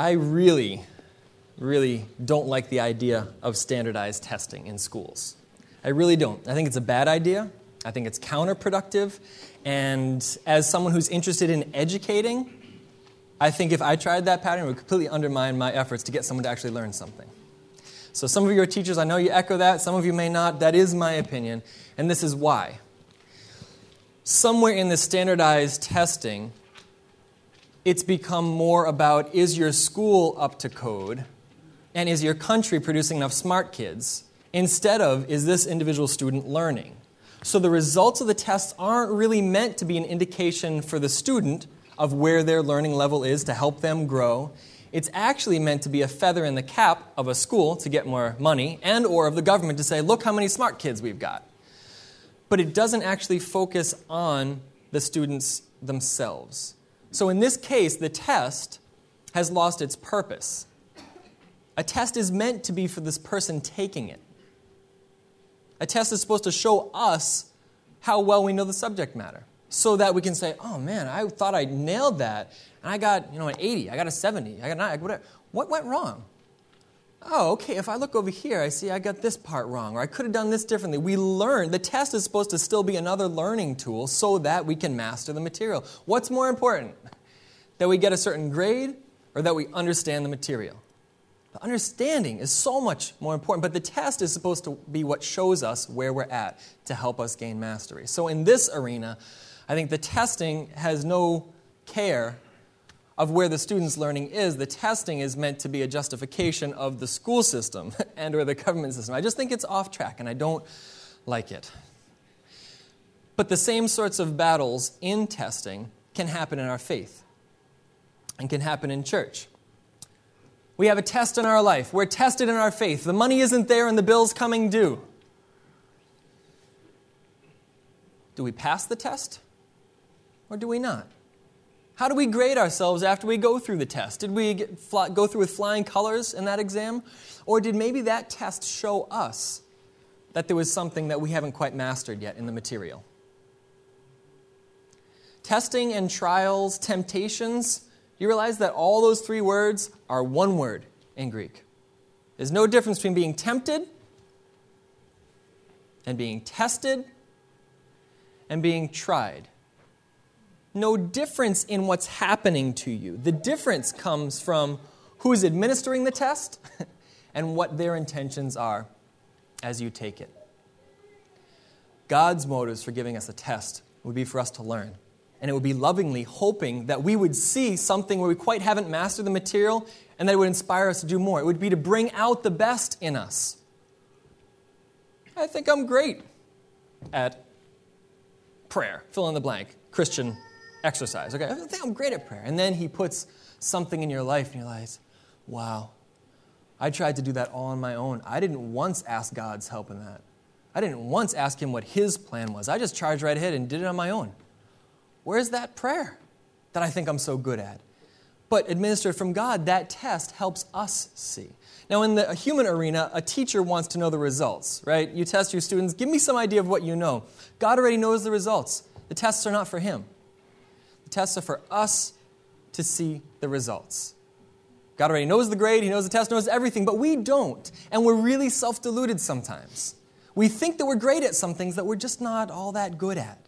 I really, really don't like the idea of standardized testing in schools. I really don't. I think it's a bad idea. I think it's counterproductive. And as someone who's interested in educating, I think if I tried that pattern, it would completely undermine my efforts to get someone to actually learn something. So, some of you are teachers, I know you echo that, some of you may not. That is my opinion, and this is why. Somewhere in the standardized testing, it's become more about is your school up to code and is your country producing enough smart kids instead of is this individual student learning. So the results of the tests aren't really meant to be an indication for the student of where their learning level is to help them grow. It's actually meant to be a feather in the cap of a school to get more money and or of the government to say, "Look how many smart kids we've got." But it doesn't actually focus on the students themselves. So in this case, the test has lost its purpose. A test is meant to be for this person taking it. A test is supposed to show us how well we know the subject matter so that we can say, oh man, I thought I nailed that and I got, you know, an 80, I got a 70, I got a 9, whatever. What went wrong? Oh, okay, if I look over here, I see I got this part wrong, or I could have done this differently. We learn. The test is supposed to still be another learning tool so that we can master the material. What's more important? That we get a certain grade or that we understand the material? The understanding is so much more important, but the test is supposed to be what shows us where we're at to help us gain mastery. So in this arena, I think the testing has no care of where the student's learning is. The testing is meant to be a justification of the school system and or the government system. I just think it's off track and I don't like it. But the same sorts of battles in testing can happen in our faith and can happen in church. We have a test in our life. We're tested in our faith. The money isn't there and the bill's coming due. Do we pass the test or do we not? How do we grade ourselves after we go through the test? Did we get, fly, go through with flying colors in that exam? Or did maybe that test show us that there was something that we haven't quite mastered yet in the material? Testing and trials, temptations, you realize that all those three words are one word in Greek. There's no difference between being tempted and being tested and being tried no difference in what's happening to you. The difference comes from who's administering the test and what their intentions are as you take it. God's motives for giving us a test would be for us to learn. And it would be lovingly hoping that we would see something where we quite haven't mastered the material and that it would inspire us to do more. It would be to bring out the best in us. I think I'm great at prayer, fill in the blank, Christian exercise. Okay, I think I'm great at prayer. And then he puts something in your life and you're like, wow, I tried to do that all on my own. I didn't once ask God's help in that. I didn't once ask him what his plan was. I just charged right ahead and did it on my own. Where's that prayer that I think I'm so good at? But administered from God, that test helps us see. Now, in the human arena, a teacher wants to know the results, right? You test your students, give me some idea of what you know. God already knows the results. The tests are not for him tests are for us to see the results. God already knows the grade, He knows the test, knows everything, but we don't. And we're really self deluded sometimes. We think that we're great at some things that we're just not all that good at.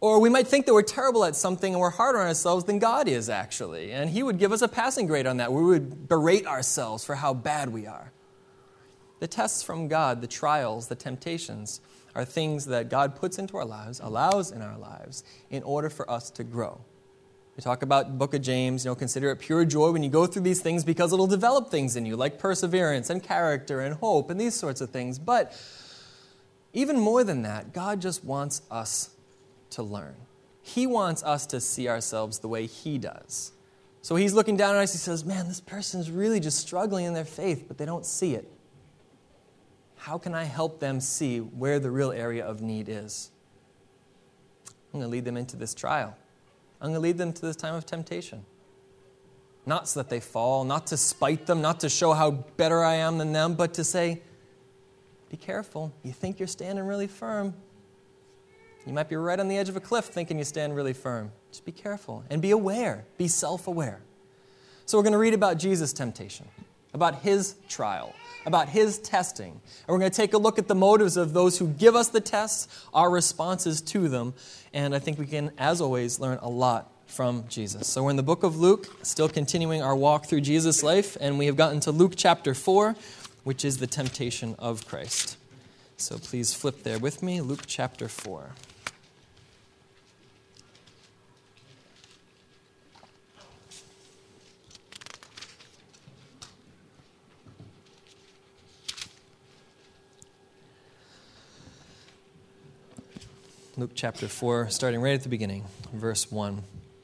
Or we might think that we're terrible at something and we're harder on ourselves than God is, actually. And He would give us a passing grade on that. We would berate ourselves for how bad we are. The tests from God, the trials, the temptations, are things that God puts into our lives, allows in our lives, in order for us to grow. We talk about the book of James, you know, consider it pure joy when you go through these things because it'll develop things in you, like perseverance and character and hope and these sorts of things. But even more than that, God just wants us to learn. He wants us to see ourselves the way He does. So He's looking down at us, He says, Man, this person's really just struggling in their faith, but they don't see it how can I help them see where the real area of need is? I'm going to lead them into this trial. I'm going to lead them to this time of temptation. Not so that they fall, not to spite them, not to show how better I am than them, but to say, be careful. You think you're standing really firm. You might be right on the edge of a cliff thinking you stand really firm. Just be careful and be aware, be self aware. So we're going to read about Jesus' temptation, about his trial, about his testing. And we're going to take a look at the motives of those who give us the tests, our responses to them. And I think we can, as always, learn a lot from Jesus. So we're in the book of Luke, still continuing our walk through Jesus' life, and we have gotten to Luke chapter 4, which is the temptation of Christ. So please flip there with me, Luke chapter 4. Luke chapter 4, starting right at the beginning, verse 1.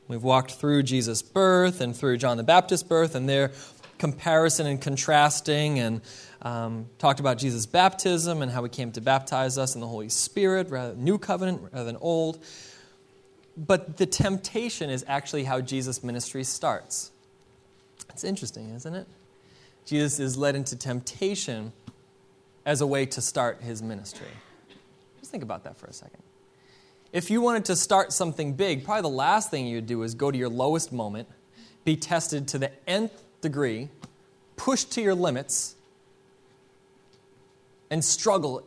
We've walked through Jesus' birth and through John the Baptist's birth and their comparison and contrasting, and um, talked about Jesus' baptism and how he came to baptize us in the Holy Spirit, rather new covenant rather than old. But the temptation is actually how Jesus' ministry starts. It's interesting, isn't it? Jesus is led into temptation as a way to start his ministry. Just think about that for a second. If you wanted to start something big, probably the last thing you'd do is go to your lowest moment, be tested to the nth degree, pushed to your limits, and struggle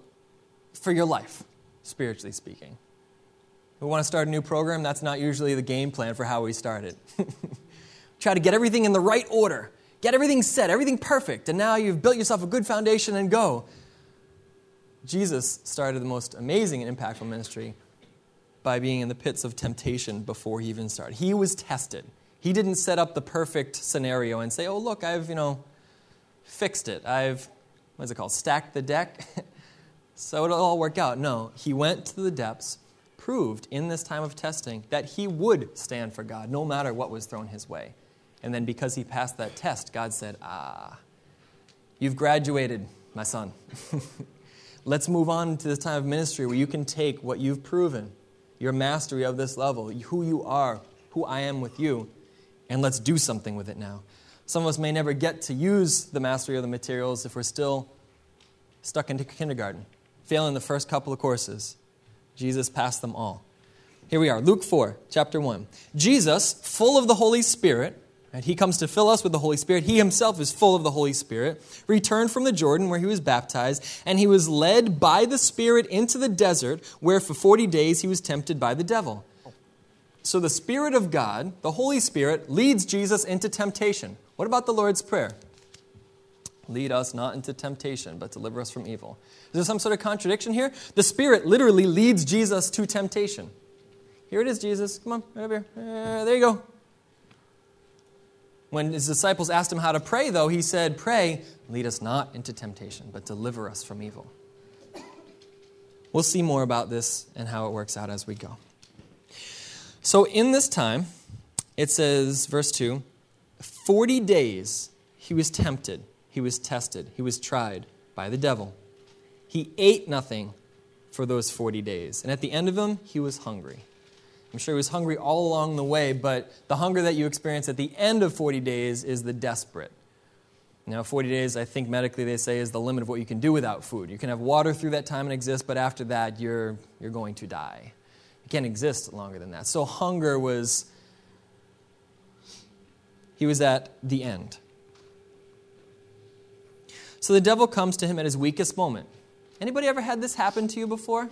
for your life, spiritually speaking. We want to start a new program, that's not usually the game plan for how we start it. Try to get everything in the right order, get everything set, everything perfect, and now you've built yourself a good foundation and go. Jesus started the most amazing and impactful ministry by being in the pits of temptation before he even started. He was tested. He didn't set up the perfect scenario and say, oh, look, I've, you know, fixed it. I've, what is it called, stacked the deck. so it'll all work out. No, he went to the depths, proved in this time of testing that he would stand for God no matter what was thrown his way. And then because he passed that test, God said, ah, you've graduated, my son. Let's move on to this time of ministry where you can take what you've proven your mastery of this level, who you are, who I am with you, and let's do something with it now. Some of us may never get to use the mastery of the materials if we're still stuck into kindergarten, failing the first couple of courses. Jesus passed them all. Here we are, Luke 4, chapter 1. Jesus, full of the Holy Spirit, and he comes to fill us with the Holy Spirit. He himself is full of the Holy Spirit. Returned from the Jordan where he was baptized, and he was led by the Spirit into the desert where for 40 days he was tempted by the devil. So the Spirit of God, the Holy Spirit, leads Jesus into temptation. What about the Lord's Prayer? Lead us not into temptation, but deliver us from evil. Is there some sort of contradiction here? The Spirit literally leads Jesus to temptation. Here it is, Jesus. Come on, right over here. There you go. When his disciples asked him how to pray, though, he said, Pray, lead us not into temptation, but deliver us from evil. We'll see more about this and how it works out as we go. So, in this time, it says, verse 2 40 days he was tempted, he was tested, he was tried by the devil. He ate nothing for those 40 days, and at the end of them, he was hungry. I'm sure he was hungry all along the way, but the hunger that you experience at the end of 40 days is the desperate. Now, 40 days, I think medically they say, is the limit of what you can do without food. You can have water through that time and exist, but after that, you're, you're going to die. You can't exist longer than that. So, hunger was, he was at the end. So, the devil comes to him at his weakest moment. Anybody ever had this happen to you before?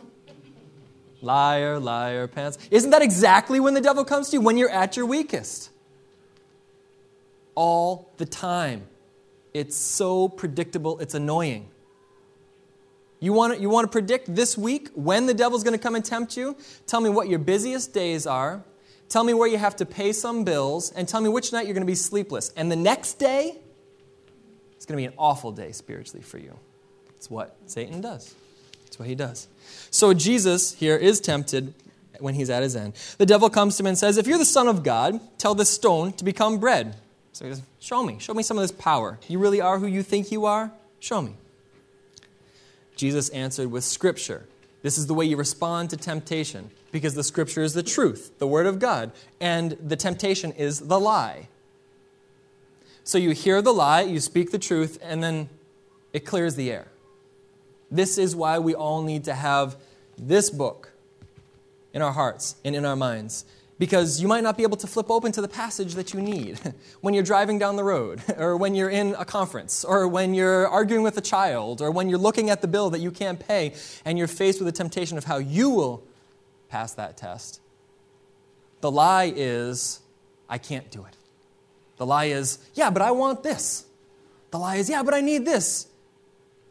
Liar, liar, pants. Isn't that exactly when the devil comes to you? When you're at your weakest. All the time. It's so predictable, it's annoying. You want, to, you want to predict this week when the devil's going to come and tempt you? Tell me what your busiest days are. Tell me where you have to pay some bills. And tell me which night you're going to be sleepless. And the next day, it's going to be an awful day spiritually for you. It's what Satan does. That's what he does. So Jesus here is tempted when he's at his end. The devil comes to him and says, If you're the Son of God, tell this stone to become bread. So he says, Show me. Show me some of this power. You really are who you think you are? Show me. Jesus answered with Scripture. This is the way you respond to temptation because the Scripture is the truth, the Word of God, and the temptation is the lie. So you hear the lie, you speak the truth, and then it clears the air. This is why we all need to have this book in our hearts and in our minds because you might not be able to flip open to the passage that you need when you're driving down the road, or when you're in a conference, or when you're arguing with a child, or when you're looking at the bill that you can't pay and you're faced with the temptation of how you will pass that test. The lie is, I can't do it. The lie is, yeah, but I want this. The lie is, yeah, but I need this.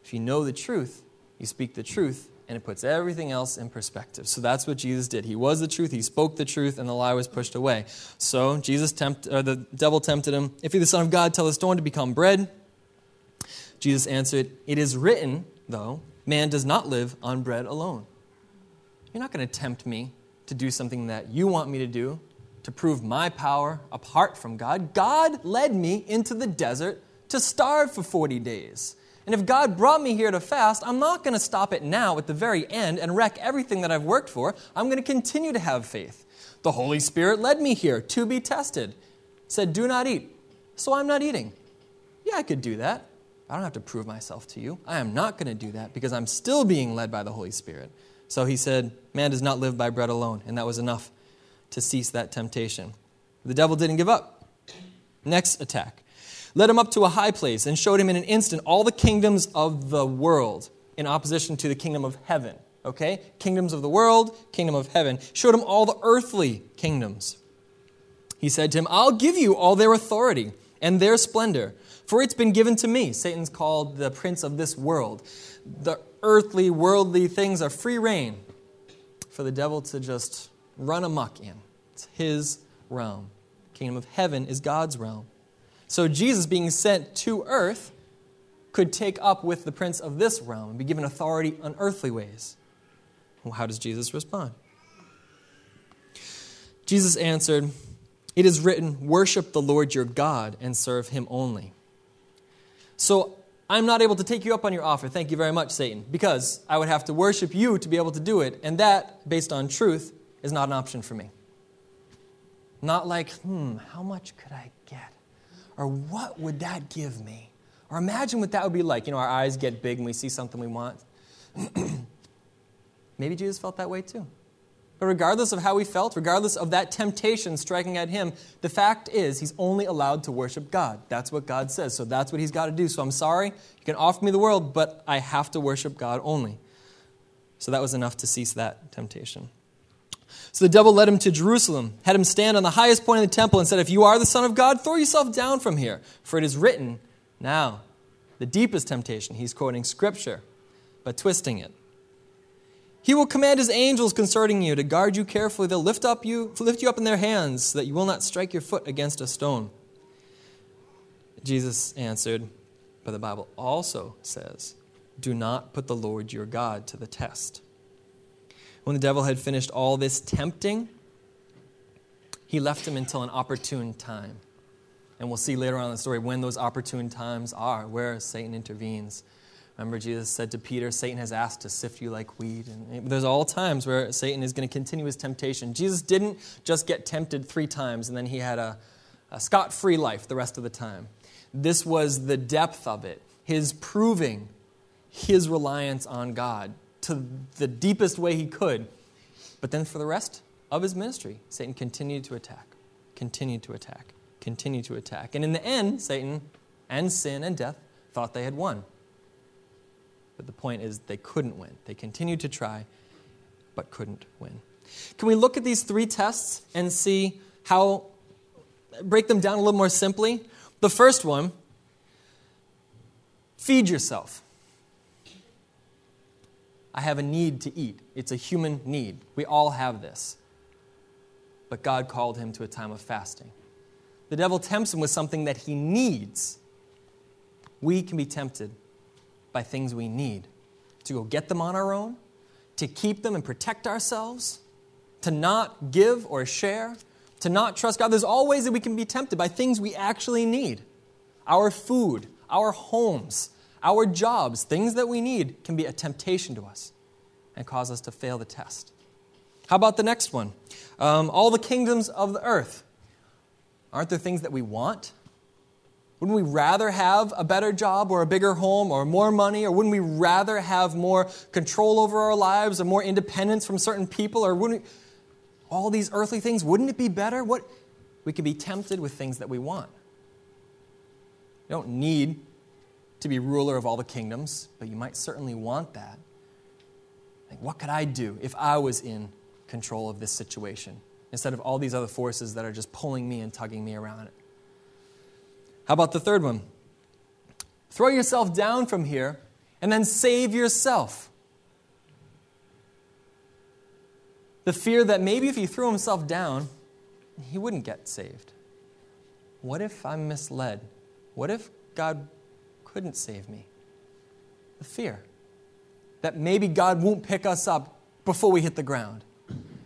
If you know the truth, you speak the truth, and it puts everything else in perspective. So that's what Jesus did. He was the truth, he spoke the truth, and the lie was pushed away. So Jesus tempt, or the devil tempted him, If you're the Son of God, tell the stone to become bread. Jesus answered, It is written, though, man does not live on bread alone. You're not going to tempt me to do something that you want me to do to prove my power apart from God. God led me into the desert to starve for 40 days. And if God brought me here to fast, I'm not going to stop it now at the very end and wreck everything that I've worked for. I'm going to continue to have faith. The Holy Spirit led me here to be tested. Said, Do not eat. So I'm not eating. Yeah, I could do that. I don't have to prove myself to you. I am not going to do that because I'm still being led by the Holy Spirit. So he said, Man does not live by bread alone. And that was enough to cease that temptation. The devil didn't give up. Next attack led him up to a high place, and showed him in an instant all the kingdoms of the world in opposition to the kingdom of heaven. Okay? Kingdoms of the world, kingdom of heaven. Showed him all the earthly kingdoms. He said to him, I'll give you all their authority and their splendor, for it's been given to me. Satan's called the prince of this world. The earthly, worldly things are free reign for the devil to just run amok in. It's his realm. kingdom of heaven is God's realm. So Jesus, being sent to earth, could take up with the prince of this realm and be given authority on earthly ways. Well, how does Jesus respond? Jesus answered, It is written, Worship the Lord your God and serve him only. So I'm not able to take you up on your offer. Thank you very much, Satan, because I would have to worship you to be able to do it, and that, based on truth, is not an option for me. Not like, hmm, how much could I? Or what would that give me? Or imagine what that would be like. You know, our eyes get big and we see something we want. Maybe Jesus felt that way too. But regardless of how he felt, regardless of that temptation striking at him, the fact is he's only allowed to worship God. That's what God says. So that's what he's got to do. So I'm sorry, you can offer me the world, but I have to worship God only. So that was enough to cease that temptation. So the devil led him to Jerusalem, had him stand on the highest point of the temple, and said, If you are the Son of God, throw yourself down from here, for it is written. Now, the deepest temptation, he's quoting scripture, but twisting it. He will command his angels concerning you to guard you carefully. They'll lift, up you, lift you up in their hands so that you will not strike your foot against a stone. Jesus answered, But the Bible also says, Do not put the Lord your God to the test. When the devil had finished all this tempting, he left him until an opportune time. And we'll see later on in the story when those opportune times are, where Satan intervenes. Remember, Jesus said to Peter, Satan has asked to sift you like wheat. And there's all times where Satan is going to continue his temptation. Jesus didn't just get tempted three times and then he had a, a scot free life the rest of the time. This was the depth of it, his proving his reliance on God to the deepest way he could. But then for the rest of his ministry, Satan continued to attack, continued to attack, continued to attack. And in the end, Satan and sin and death thought they had won. But the point is, they couldn't win. They continued to try, but couldn't win. Can we look at these three tests and see how, break them down a little more simply? The first one feed yourself. I have a need to eat. It's a human need. We all have this. But God called him to a time of fasting. The devil tempts him with something that he needs. We can be tempted by things we need to go get them on our own, to keep them and protect ourselves, to not give or share, to not trust God. There's all ways that we can be tempted by things we actually need our food, our homes, our jobs, things that we need, can be a temptation to us and cause us to fail the test. How about the next one? Um, all the kingdoms of the earth. Aren't there things that we want? Wouldn't we rather have a better job or a bigger home or more money? Or wouldn't we rather have more control over our lives or more independence from certain people? Or wouldn't we... all these earthly things, wouldn't it be better? What? We could be tempted with things that we want. We don't need to be ruler of all the kingdoms, but you might certainly want that. Like, what could I do if I was in control of this situation instead of all these other forces that are just pulling me and tugging me around it? How about the third one? Throw yourself down from here and then save yourself. The fear that maybe if he threw himself down, he wouldn't get saved. What if I'm misled? What if God couldn't save me? The fear that maybe God won't pick us up before we hit the ground.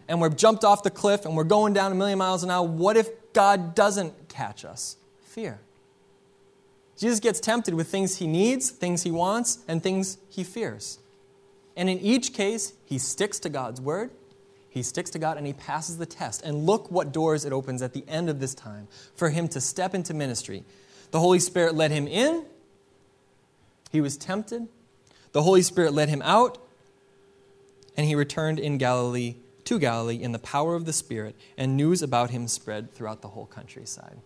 And we're jumped off the cliff and we're going down a million miles an hour. What if God doesn't catch us? Fear. Jesus gets tempted with things he needs, things he wants, and things he fears. And in each case, he sticks to God's word, he sticks to God, and he passes the test. And look what doors it opens at the end of this time for him to step into ministry. The Holy Spirit led him in, he was tempted, the Holy Spirit led him out, and he returned in Galilee to Galilee in the power of the Spirit, and news about him spread throughout the whole countryside.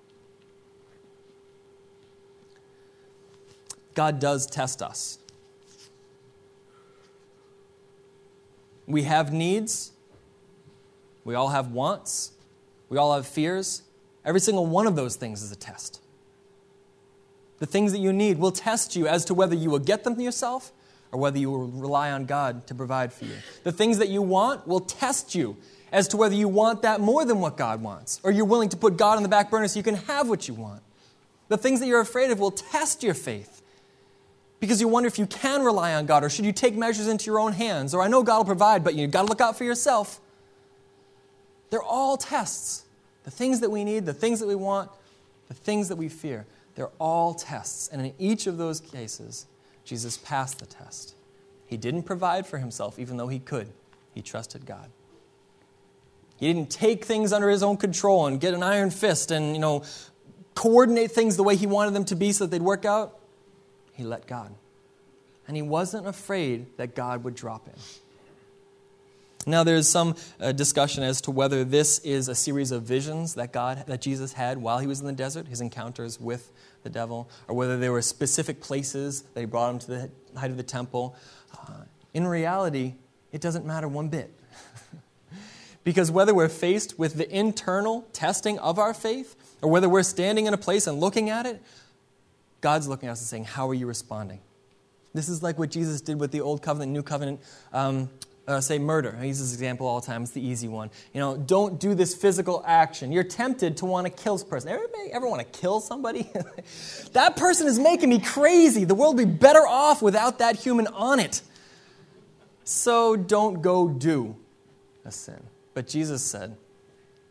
God does test us. We have needs. We all have wants. We all have fears. Every single one of those things is a test. The things that you need will test you as to whether you will get them yourself or whether you will rely on God to provide for you. The things that you want will test you as to whether you want that more than what God wants or you're willing to put God on the back burner so you can have what you want. The things that you're afraid of will test your faith because you wonder if you can rely on God or should you take measures into your own hands or I know God will provide but you've got to look out for yourself. They're all tests. The things that we need, the things that we want, the things that we fear. They're all tests. And in each of those cases, Jesus passed the test. He didn't provide for himself, even though he could. He trusted God. He didn't take things under his own control and get an iron fist and, you know, coordinate things the way he wanted them to be so that they'd work out. He let God. And he wasn't afraid that God would drop him. Now, there's some uh, discussion as to whether this is a series of visions that God, that Jesus had while he was in the desert, his encounters with the devil, or whether there were specific places that he brought him to the height of the temple. Uh, in reality, it doesn't matter one bit. because whether we're faced with the internal testing of our faith, or whether we're standing in a place and looking at it, God's looking at us and saying, How are you responding? This is like what Jesus did with the Old Covenant, New Covenant. Um, uh, say murder. I use this example all the time. It's the easy one. You know, don't do this physical action. You're tempted to want to kill this person. Everybody ever want to kill somebody? that person is making me crazy. The world would be better off without that human on it. So don't go do a sin. But Jesus said,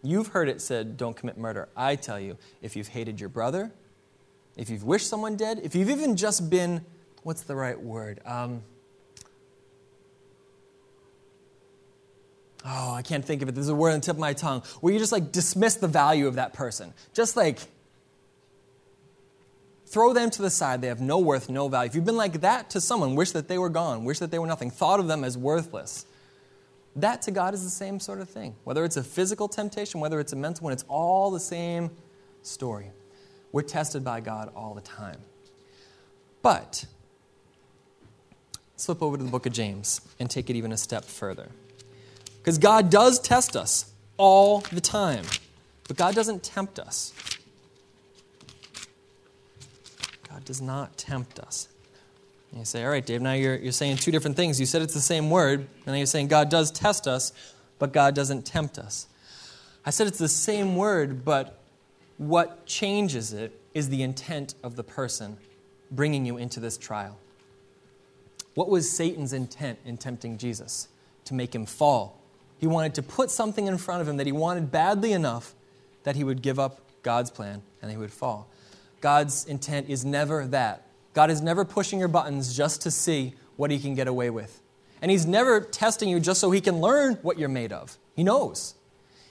You've heard it said, don't commit murder. I tell you, if you've hated your brother, if you've wished someone dead, if you've even just been, what's the right word? Um, oh, I can't think of it. There's a word on the tip of my tongue where you just like dismiss the value of that person. Just like throw them to the side. They have no worth, no value. If you've been like that to someone, wish that they were gone, wish that they were nothing, thought of them as worthless, that to God is the same sort of thing. Whether it's a physical temptation, whether it's a mental one, it's all the same story. We're tested by God all the time. But, flip over to the book of James and take it even a step further. Because God does test us all the time, but God doesn't tempt us. God does not tempt us. And you say, all right, Dave, now you're, you're saying two different things. You said it's the same word, and then you're saying God does test us, but God doesn't tempt us. I said it's the same word, but what changes it is the intent of the person bringing you into this trial. What was Satan's intent in tempting Jesus? To make him fall, he wanted to put something in front of him that he wanted badly enough that he would give up God's plan and he would fall. God's intent is never that. God is never pushing your buttons just to see what he can get away with. And he's never testing you just so he can learn what you're made of. He knows.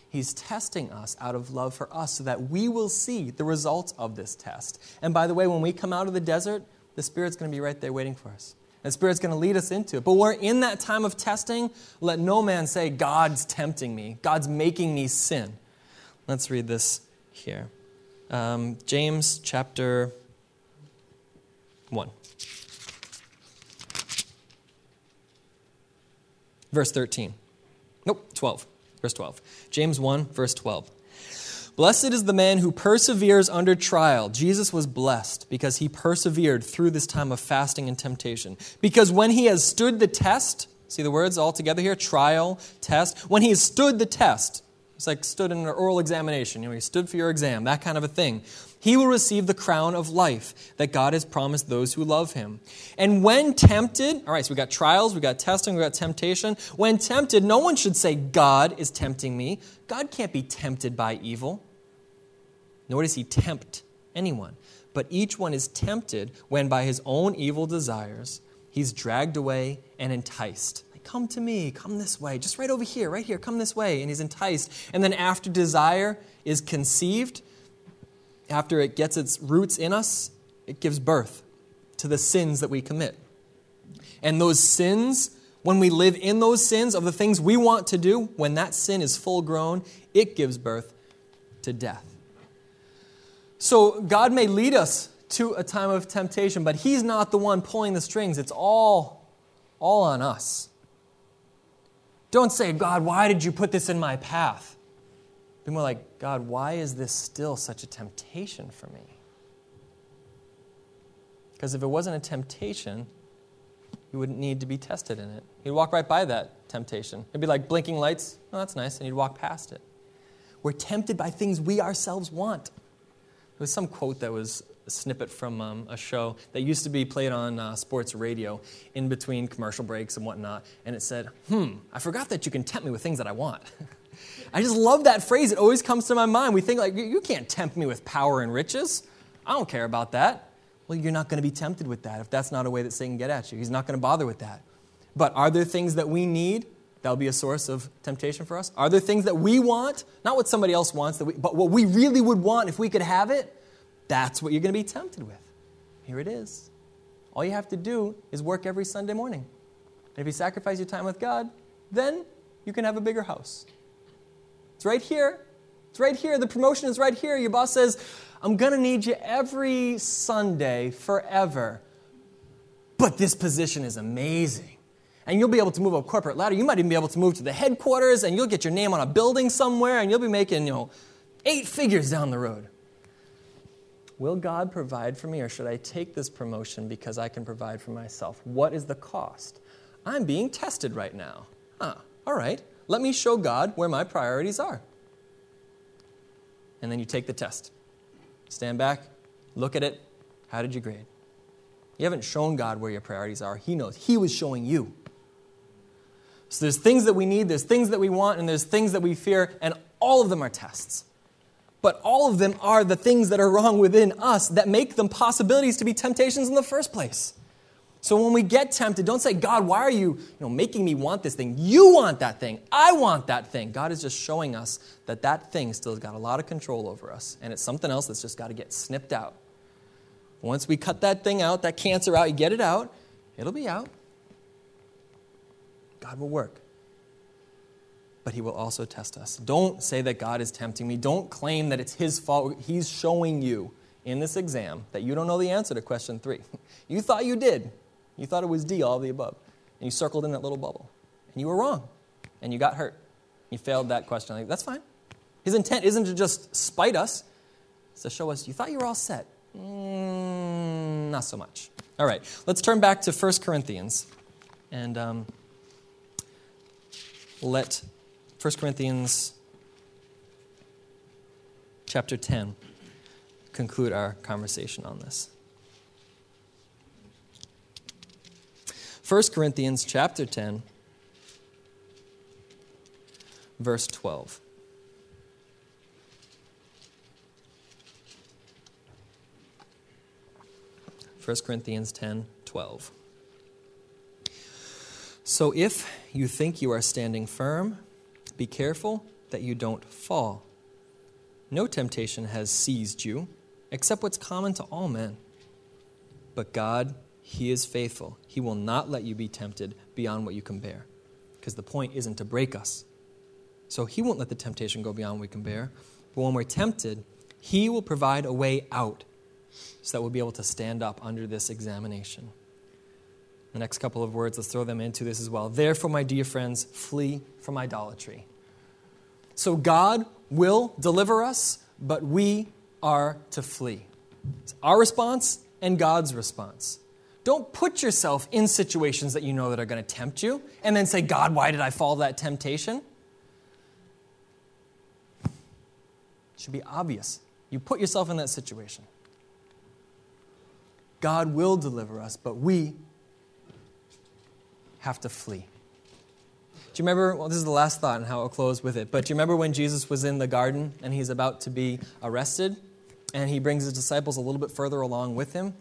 He's testing us out of love for us so that we will see the results of this test. And by the way, when we come out of the desert, the Spirit's going to be right there waiting for us. The Spirit's going to lead us into it. But we're in that time of testing. Let no man say, God's tempting me, God's making me sin. Let's read this here. Um, James chapter 1. Verse 13. Nope, 12. Verse 12. James 1, verse 12. Blessed is the man who perseveres under trial. Jesus was blessed because he persevered through this time of fasting and temptation. Because when he has stood the test, see the words all together here trial, test. When he has stood the test, it's like stood in an oral examination, you know, he stood for your exam, that kind of a thing. He will receive the crown of life that God has promised those who love him. And when tempted, all right, so we got trials, we got testing, we got temptation. When tempted, no one should say, God is tempting me. God can't be tempted by evil nor does he tempt anyone. But each one is tempted when by his own evil desires he's dragged away and enticed. Like, come to me, come this way, just right over here, right here, come this way. And he's enticed. And then after desire is conceived, after it gets its roots in us, it gives birth to the sins that we commit. And those sins, when we live in those sins of the things we want to do, when that sin is full grown, it gives birth to death. So God may lead us to a time of temptation, but He's not the one pulling the strings. It's all, all on us. Don't say, God, why did you put this in my path? Be more like, God, why is this still such a temptation for me? Because if it wasn't a temptation, you wouldn't need to be tested in it. You'd walk right by that temptation. It'd be like blinking lights. Oh, that's nice. And you'd walk past it. We're tempted by things we ourselves want. It was some quote that was a snippet from um, a show that used to be played on uh, sports radio in between commercial breaks and whatnot. And it said, Hmm, I forgot that you can tempt me with things that I want. I just love that phrase. It always comes to my mind. We think, like, you can't tempt me with power and riches. I don't care about that. Well, you're not going to be tempted with that if that's not a way that Satan can get at you. He's not going to bother with that. But are there things that we need that'll be a source of temptation for us? Are there things that we want, not what somebody else wants, that we, but what we really would want if we could have it? That's what you're going to be tempted with. Here it is. All you have to do is work every Sunday morning. And if you sacrifice your time with God, then you can have a bigger house. It's right here. It's right here. The promotion is right here. Your boss says, I'm going to need you every Sunday forever. But this position is amazing and you'll be able to move up corporate ladder. You might even be able to move to the headquarters, and you'll get your name on a building somewhere, and you'll be making, you know, eight figures down the road. Will God provide for me, or should I take this promotion because I can provide for myself? What is the cost? I'm being tested right now. Huh, all right, let me show God where my priorities are. And then you take the test. Stand back, look at it. How did you grade? You haven't shown God where your priorities are. He knows. He was showing you. So there's things that we need, there's things that we want, and there's things that we fear, and all of them are tests. But all of them are the things that are wrong within us that make them possibilities to be temptations in the first place. So when we get tempted, don't say, God, why are you, you know, making me want this thing? You want that thing. I want that thing. God is just showing us that that thing still has got a lot of control over us, and it's something else that's just got to get snipped out. Once we cut that thing out, that cancer out, you get it out, it'll be out. God will work. But He will also test us. Don't say that God is tempting me. Don't claim that it's His fault. He's showing you in this exam that you don't know the answer to question three. You thought you did. You thought it was D, all of the above. And you circled in that little bubble. And you were wrong. And you got hurt. You failed that question. Like, That's fine. His intent isn't to just spite us, it's to show us you thought you were all set. Mm, not so much. All right, let's turn back to 1 Corinthians. And. Um, let 1 Corinthians chapter 10 conclude our conversation on this. 1 Corinthians chapter 10 verse 12. First Corinthians 10 12. So if you think you are standing firm, be careful that you don't fall. No temptation has seized you except what's common to all men. But God, He is faithful. He will not let you be tempted beyond what you can bear. Because the point isn't to break us. So He won't let the temptation go beyond what we can bear. But when we're tempted, He will provide a way out so that we'll be able to stand up under this examination. The next couple of words, let's throw them into this as well. Therefore, my dear friends, flee from idolatry. So God will deliver us, but we are to flee. It's our response and God's response. Don't put yourself in situations that you know that are going to tempt you and then say, God, why did I fall to that temptation? It should be obvious. You put yourself in that situation. God will deliver us, but we have to flee. Do you remember? Well, this is the last thought and how I'll close with it. But do you remember when Jesus was in the garden and he's about to be arrested? And he brings his disciples a little bit further along with him.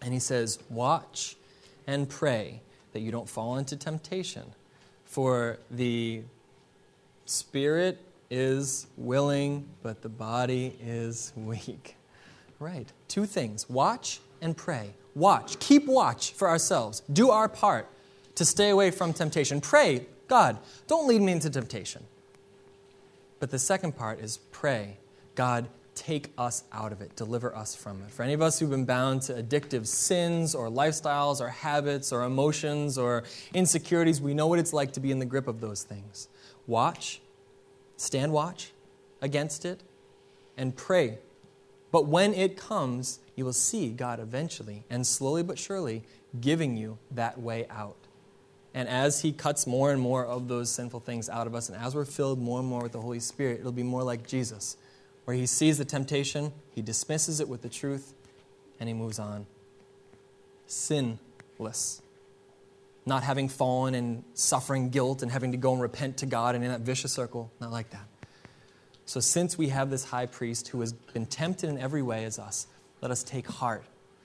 And he says, Watch and pray that you don't fall into temptation. For the spirit is willing, but the body is weak. Right. Two things watch and pray. Watch. Keep watch for ourselves. Do our part to stay away from temptation. Pray, God, don't lead me into temptation. But the second part is pray, God, take us out of it, deliver us from it. For any of us who've been bound to addictive sins or lifestyles or habits or emotions or insecurities, we know what it's like to be in the grip of those things. Watch, stand watch against it, and pray. But when it comes, you will see God eventually and slowly but surely giving you that way out. And as He cuts more and more of those sinful things out of us, and as we're filled more and more with the Holy Spirit, it'll be more like Jesus where he sees the temptation, he dismisses it with the truth, and he moves on. Sinless. Not having fallen and suffering guilt and having to go and repent to God and in that vicious circle. Not like that. So, since we have this high priest who has been tempted in every way as us, let us take heart.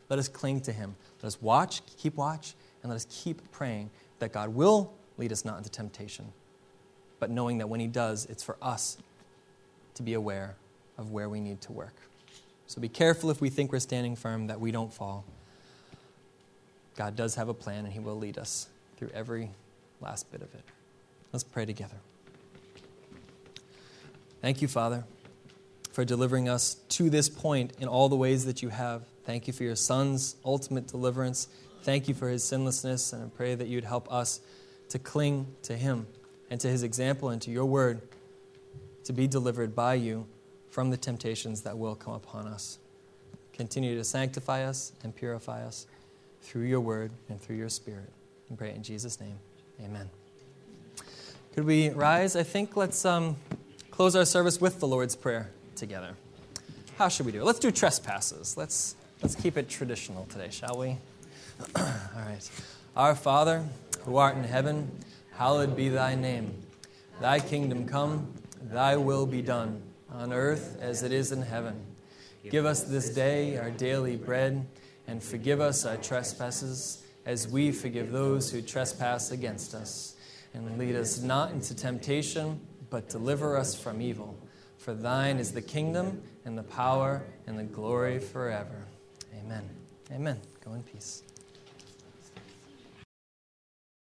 Let us cling to him. Let us watch, keep watch, and let us keep praying that God will lead us not into temptation, but knowing that when he does, it's for us to be aware of where we need to work. So be careful if we think we're standing firm that we don't fall. God does have a plan, and He will lead us through every last bit of it. Let's pray together. Thank you, Father, for delivering us to this point in all the ways that you have. Thank you for your Son's ultimate deliverance. Thank you for his sinlessness, and I pray that you'd help us to cling to him and to his example and to your word to be delivered by you from the temptations that will come upon us. Continue to sanctify us and purify us through your word and through your spirit. We pray in Jesus' name. Amen. Could we rise? I think let's um, close our service with the Lord's Prayer together. How should we do it? Let's do trespasses. Let's, let's keep it traditional today, shall we? All right. Our Father, who art in heaven, hallowed be thy name. Thy kingdom come, thy will be done on earth as it is in heaven. Give us this day our daily bread, and forgive us our trespasses, as we forgive those who trespass against us. And lead us not into temptation, but deliver us from evil. For thine is the kingdom, and the power, and the glory forever. Amen. Amen. Go in peace.